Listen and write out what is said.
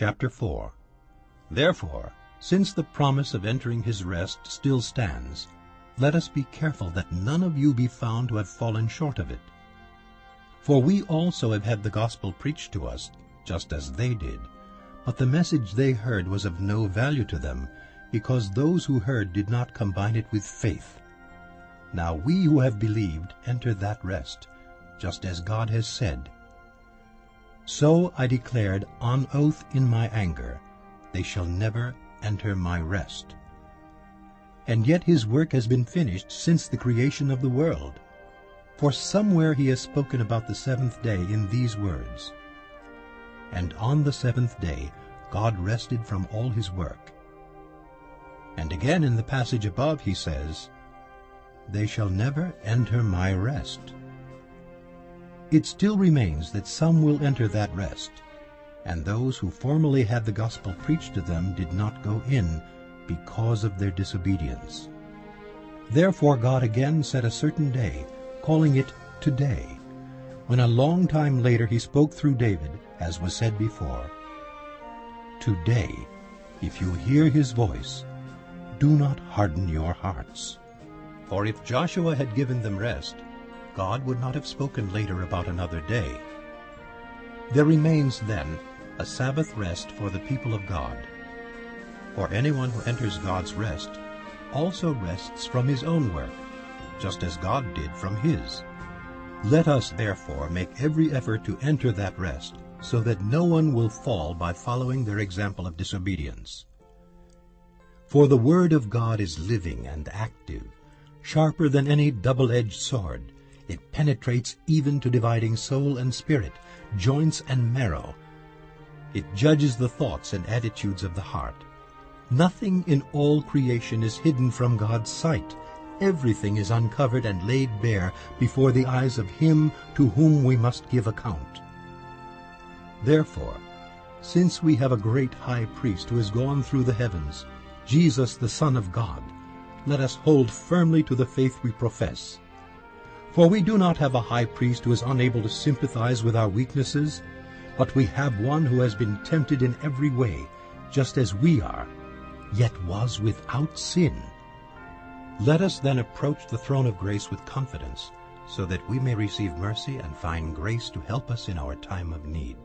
Chapter 4 Therefore, since the promise of entering his rest still stands, let us be careful that none of you be found to have fallen short of it. For we also have had the gospel preached to us, just as they did. But the message they heard was of no value to them, because those who heard did not combine it with faith. Now we who have believed enter that rest, just as God has said, So I declared on oath in my anger, they shall never enter my rest. And yet his work has been finished since the creation of the world. For somewhere he has spoken about the seventh day in these words, And on the seventh day God rested from all his work. And again in the passage above he says, They shall never enter my rest. It still remains that some will enter that rest, and those who formerly had the gospel preached to them did not go in because of their disobedience. Therefore God again set a certain day, calling it Today, when a long time later he spoke through David, as was said before, Today, if you hear his voice, do not harden your hearts. For if Joshua had given them rest, God would not have spoken later about another day. There remains, then, a Sabbath rest for the people of God. For anyone who enters God's rest also rests from his own work, just as God did from his. Let us therefore make every effort to enter that rest, so that no one will fall by following their example of disobedience. For the word of God is living and active, sharper than any double-edged sword. It penetrates even to dividing soul and spirit, joints and marrow. It judges the thoughts and attitudes of the heart. Nothing in all creation is hidden from God's sight. Everything is uncovered and laid bare before the eyes of him to whom we must give account. Therefore, since we have a great high priest who has gone through the heavens, Jesus the Son of God, let us hold firmly to the faith we profess. For we do not have a high priest who is unable to sympathize with our weaknesses, but we have one who has been tempted in every way, just as we are, yet was without sin. Let us then approach the throne of grace with confidence, so that we may receive mercy and find grace to help us in our time of need.